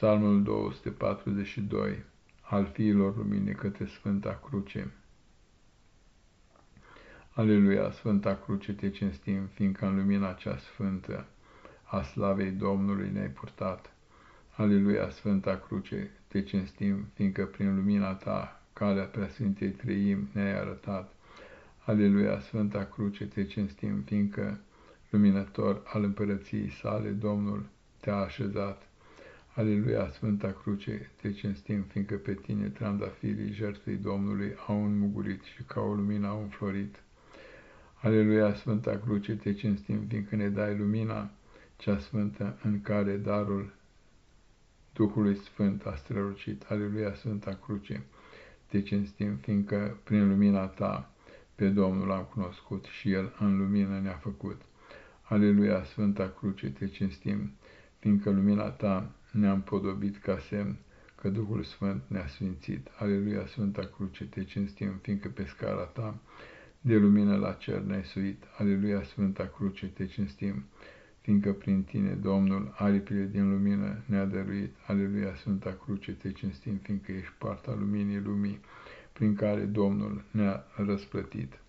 Psalmul 242 al fiilor lumine către Sfânta Cruce. Aleluia, Sfânta Cruce, te cinstim, fiindcă în lumina cea sfântă a slavei Domnului ne-ai purtat. Aleluia, Sfânta Cruce, te cinstim, fiindcă prin lumina ta calea preasfintei trăim ne-ai arătat. Aleluia, Sfânta Cruce, te cinstim, fiindcă luminător al împărăției sale Domnul te-a așezat. Aleluia, Sfânta Cruce, te cinstim, fiindcă pe tine trandafirii jertfei Domnului au înmugurit și ca o lumină au înflorit. Aleluia, Sfânta Cruce, te cinstim, fiindcă ne dai lumina cea sfântă în care darul Duhului Sfânt a strălucit. Aleluia, Sfânta Cruce, te cinstim, fiindcă prin lumina ta pe Domnul am cunoscut și El în lumină ne-a făcut. Aleluia, Sfânta Cruce, te cinstim, fiindcă lumina ta ne-am podobit ca semn că Duhul Sfânt ne-a sfințit. Aleluia, Sfânta Cruce, te cinstim, fiindcă pe scara ta de lumină la cer ne-ai suit. Aleluia, Sfânta Cruce, te cinstim, fiindcă prin tine Domnul aripile din lumină ne-a dăruit. Aleluia, Sfânta Cruce, te cinstim, fiindcă ești partea luminii lumii, prin care Domnul ne-a răsplătit.